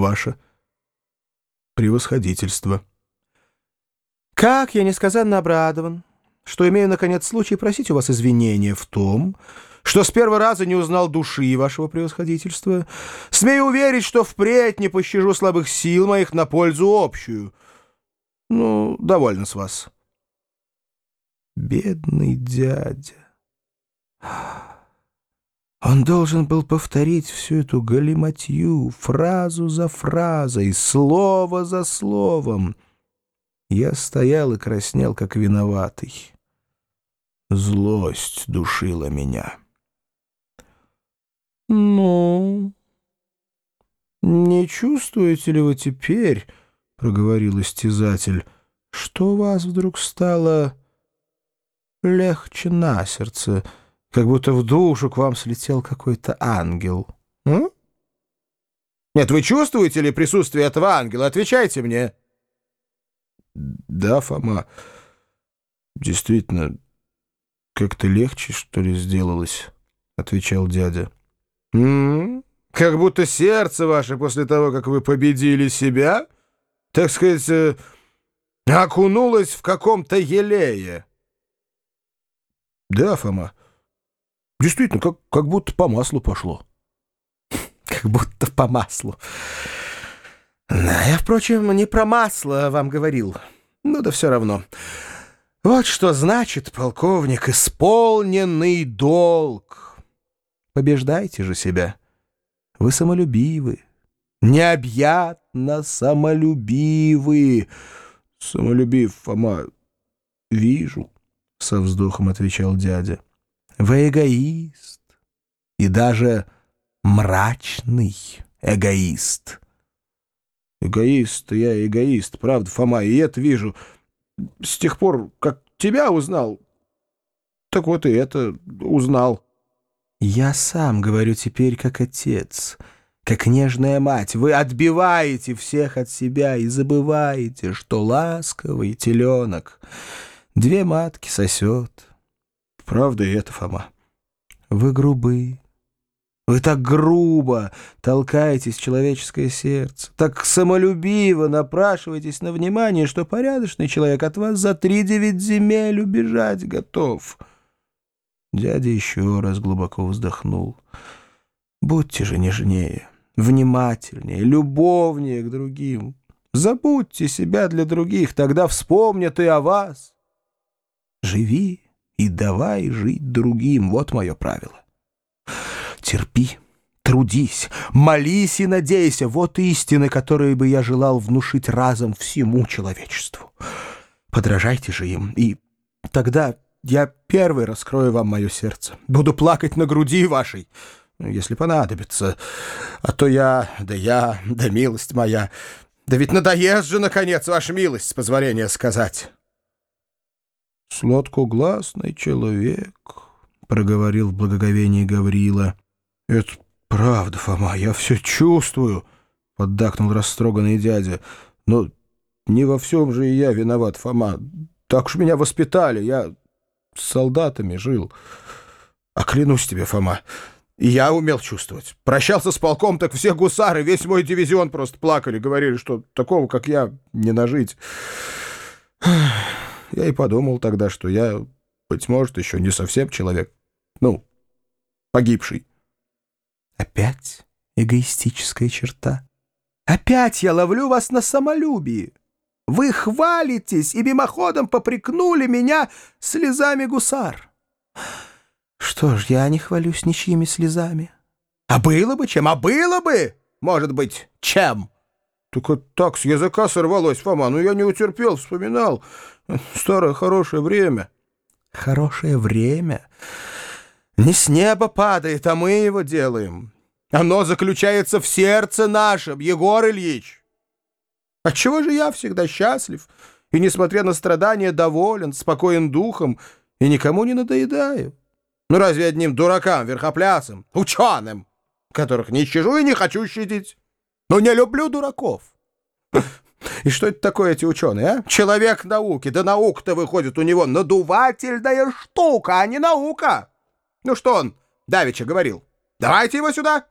ваше превосходительство. Как я несказанно обрадован, что имею, наконец, случай просить у вас извинения в том, что с первого раза не узнал души вашего превосходительства. Смею уверить, что впредь не пощажу слабых сил моих на пользу общую. Ну, довольно с вас. Бедный дядя. Он должен был повторить всю эту галиматью, фразу за фразой, слово за словом. Я стоял и краснел, как виноватый. Злость душила меня. «Ну, не чувствуете ли вы теперь, — проговорил истязатель, — что у вас вдруг стало легче на сердце, как будто в душу к вам слетел какой-то ангел? М? Нет, вы чувствуете ли присутствие этого ангела? Отвечайте мне». «Да, Фома, действительно, как-то легче, что ли, сделалось?» — отвечал дядя. М -м, как будто сердце ваше после того, как вы победили себя, так сказать, э, окунулось в каком-то елее. Да, Фома, действительно, как, как будто по маслу пошло. Как будто по маслу. Да, я, впрочем, не про масло вам говорил. Ну да все равно. Вот что значит, полковник, исполненный долг. Побеждайте же себя. Вы самолюбивы, необъятно самолюбивы. Самолюбив, Фома, вижу, — со вздохом отвечал дядя. Вы эгоист и даже мрачный эгоист. Эгоист, я эгоист, правда, Фома, и это вижу. С тех пор, как тебя узнал, так вот и это узнал. Я сам говорю теперь как отец, как нежная мать. Вы отбиваете всех от себя и забываете, что ласковый теленок две матки сосет. Правда это, Фома. Вы грубы. Вы так грубо толкаетесь в человеческое сердце, так самолюбиво напрашиваетесь на внимание, что порядочный человек от вас за три девять земель убежать готов». Дядя еще раз глубоко вздохнул. «Будьте же нежнее, внимательнее, любовнее к другим. Забудьте себя для других, тогда вспомнят и о вас. Живи и давай жить другим, вот мое правило. Терпи, трудись, молись и надейся, вот истины, которые бы я желал внушить разом всему человечеству. Подражайте же им, и тогда я первый раскрою вам мое сердце. Буду плакать на груди вашей, если понадобится. А то я, да я, да милость моя. Да ведь надоест же, наконец, ваша милость, с позволения сказать. Сладкогласный человек, — проговорил в благоговении Гаврила. — Это правда, Фома, я все чувствую, — поддакнул растроганный дядя. — Но не во всем же и я виноват, Фома. Так уж меня воспитали, я с солдатами жил. А клянусь тебе, Фома, я умел чувствовать. Прощался с полком, так все гусары, весь мой дивизион просто плакали, говорили, что такого, как я, не нажить. Я и подумал тогда, что я, быть может, еще не совсем человек. Ну, погибший. Опять эгоистическая черта. Опять я ловлю вас на самолюбии. Вы хвалитесь и мимоходом попрекнули меня слезами гусар. Что ж, я не хвалюсь ничьими слезами. А было бы чем, а было бы, может быть, чем. Только так с языка сорвалось, Фома, ну я не утерпел, вспоминал. Старое хорошее время. Хорошее время? Не с неба падает, а мы его делаем. Оно заключается в сердце нашем, Егор Ильич. Отчего же я всегда счастлив и, несмотря на страдания, доволен, спокоен духом и никому не надоедаю? Ну разве одним дуракам, верхоплясам, ученым, которых не щажу и не хочу щадить? Но не люблю дураков. И что это такое эти ученые, а? Человек науки, да наука-то выходит у него надувательная штука, а не наука. Ну что он давеча говорил? Давайте его сюда,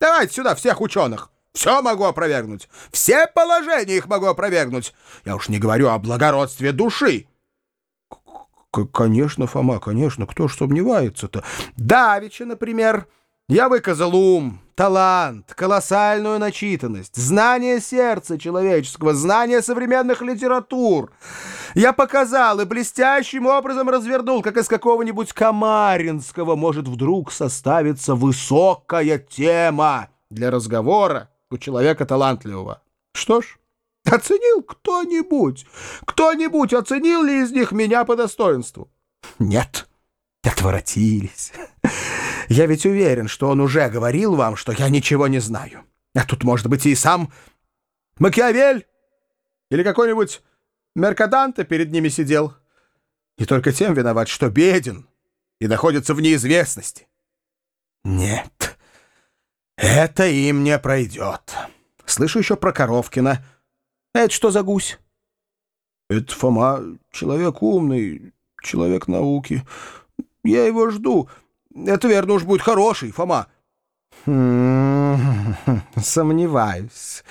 давайте сюда всех ученых. Все могу опровергнуть. Все положения их могу опровергнуть. Я уж не говорю о благородстве души. Конечно, Фома, конечно. Кто ж сомневается-то? Давича, например, я выказал ум, талант, колоссальную начитанность, знание сердца человеческого, знание современных литератур. Я показал и блестящим образом развернул, как из какого-нибудь Камаринского может вдруг составиться высокая тема для разговора у человека талантливого. Что ж, оценил кто-нибудь? Кто-нибудь оценил ли из них меня по достоинству? Нет, отворотились. Я ведь уверен, что он уже говорил вам, что я ничего не знаю. А тут, может быть, и сам Макиавель или какой-нибудь Меркаданте перед ними сидел. И только тем виноват, что беден и находится в неизвестности. Нет, это им не пройдет. Слышу еще про Коровкина. Это что за гусь? Это Фома, человек умный, человек науки. Я его жду. Это, верно, уж будет хороший, Фома. Сомневаюсь.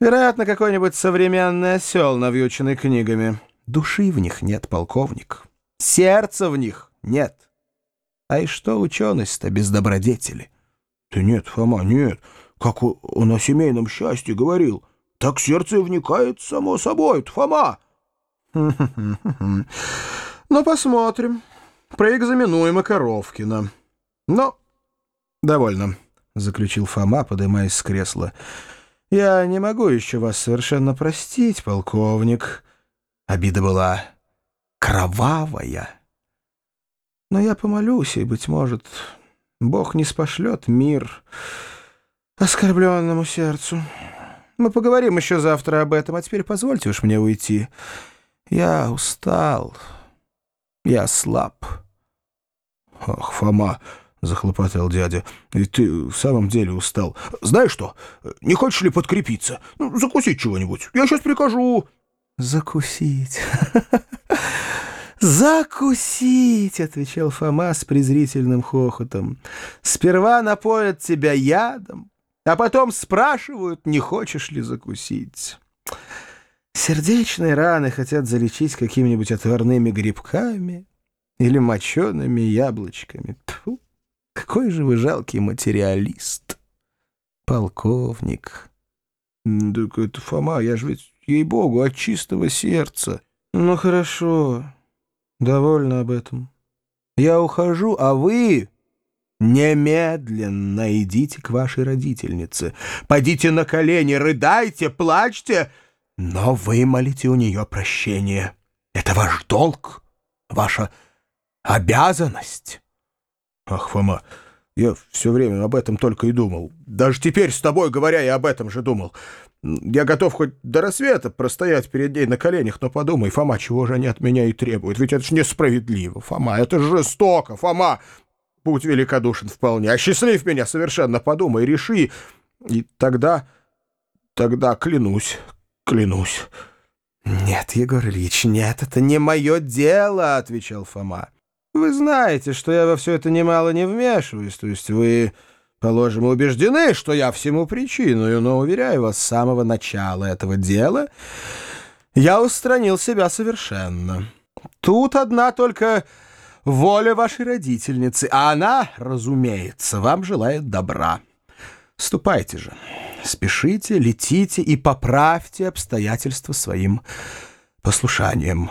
Вероятно, какой-нибудь современный осел, навьюченный книгами. Души в них нет, полковник. Сердца в них нет. А и что ученость-то без добродетели? Да нет, Фома, нет. Как он о семейном счастье говорил. Так сердце вникает само собой, Фома. Ну, посмотрим. Проэкзаменуем и Коровкина. Но довольно, — заключил Фома, поднимаясь с кресла. Я не могу еще вас совершенно простить, полковник. Обида была кровавая. Но я помолюсь, и, быть может, Бог не спошлет мир оскорбленному сердцу. Мы поговорим еще завтра об этом, а теперь позвольте уж мне уйти. Я устал, я слаб. «Ах, Фома!» — захлопотал дядя. «И ты в самом деле устал. Знаешь что, не хочешь ли подкрепиться? Ну, закусить чего-нибудь. Я сейчас прикажу». «Закусить? Закусить!» — отвечал Фома с презрительным хохотом. «Сперва напоят тебя ядом, а потом спрашивают, не хочешь ли закусить». Сердечные раны хотят залечить какими-нибудь отварными грибками, или мочеными яблочками. Тьфу, какой же вы жалкий материалист, полковник. Так это, Фома, я же ведь, ей-богу, от чистого сердца. Ну, хорошо, довольно об этом. Я ухожу, а вы... Немедленно идите к вашей родительнице. Пойдите на колени, рыдайте, плачьте, но вымолите у нее прощение. Это ваш долг, ваша обязанность. Ах, Фома, я все время об этом только и думал. Даже теперь с тобой говоря, я об этом же думал. Я готов хоть до рассвета простоять перед ней на коленях, но подумай, Фома, чего же они от меня и требуют? Ведь это же несправедливо, Фома, это жестоко, Фома. Будь великодушен вполне, осчастлив меня совершенно, подумай, реши. И тогда, тогда клянусь, клянусь. «Нет, Егор Ильич, нет, это не мое дело», — отвечал Фома. Вы знаете, что я во все это немало не вмешиваюсь, то есть вы, положим, убеждены, что я всему причиной, но, уверяю вас, с самого начала этого дела я устранил себя совершенно. Тут одна только воля вашей родительницы, а она, разумеется, вам желает добра. Ступайте же, спешите, летите и поправьте обстоятельства своим послушанием»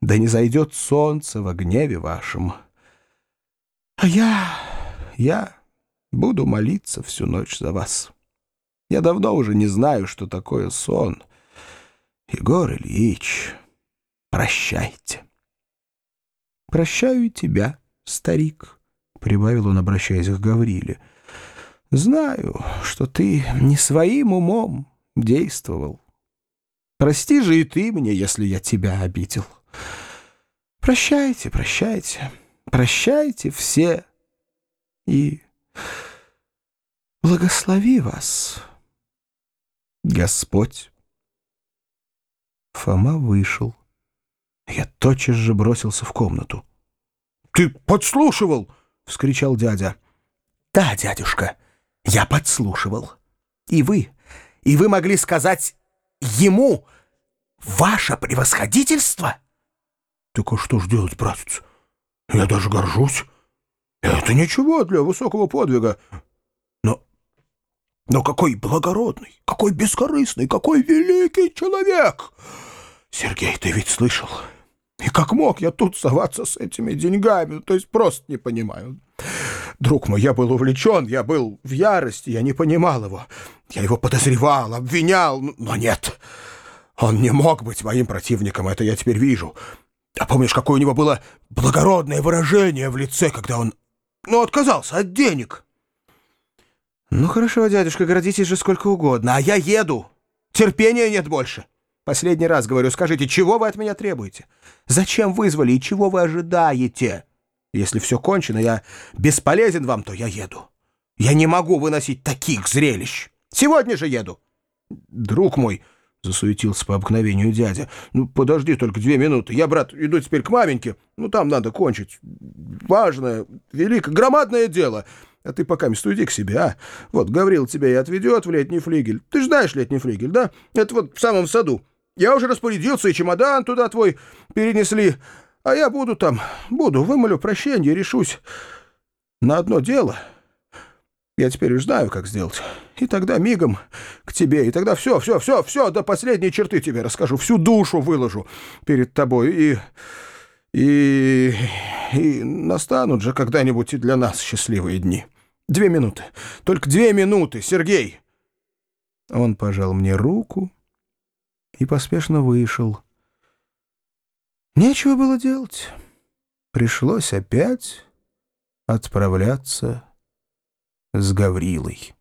да не зайдет солнце во гневе вашем. А я, я буду молиться всю ночь за вас. Я давно уже не знаю, что такое сон. Егор Ильич, прощайте. Прощаю тебя, старик, — прибавил он, обращаясь к Гавриле. Знаю, что ты не своим умом действовал. Прости же и ты мне, если я тебя обидел. Прощайте, прощайте, прощайте все и благослови вас, Господь. Фома вышел. Я тотчас же бросился в комнату. — Ты подслушивал? — вскричал дядя. — Да, дядюшка, я подслушивал. И вы, и вы могли сказать ему «Ваше превосходительство»? Так а что ж делать, братец? Я даже горжусь. Это ничего для высокого подвига. Но, но какой благородный, какой бескорыстный, какой великий человек! Сергей, ты ведь слышал? И как мог я тут соваться с этими деньгами? То есть просто не понимаю. Друг мой, я был увлечен, я был в ярости, я не понимал его. Я его подозревал, обвинял, но нет. Он не мог быть моим противником, это я теперь вижу. А помнишь, какое у него было благородное выражение в лице, когда он, ну, отказался от денег? Ну, хорошо, дядюшка, гордитесь же сколько угодно, а я еду. Терпения нет больше. Последний раз говорю, скажите, чего вы от меня требуете? Зачем вызвали и чего вы ожидаете? Если все кончено, я бесполезен вам, то я еду. Я не могу выносить таких зрелищ. Сегодня же еду. Друг мой, — засуетился по обыкновению дядя, — ну, подожди только две минуты. Я, брат, иду теперь к маменьке. Ну, там надо кончить. Важное, великое, громадное дело. А ты пока место иди к себе, а? Вот, Гаврил тебя и отведет в летний флигель. Ты же знаешь летний флигель, да? Это вот в самом саду. Я уже распорядился, и чемодан туда твой перенесли. А я буду там, буду, вымолю прощение, решусь на одно дело. Я теперь уж знаю, как сделать. И тогда мигом к тебе, и тогда все, все, все, все, до последней черты тебе расскажу, всю душу выложу перед тобой, и... и... и настанут же когда-нибудь и для нас счастливые дни. Две минуты, только две минуты, Сергей!» Он пожал мне руку и поспешно вышел. Нечего было делать. Пришлось опять отправляться с Гаврилой.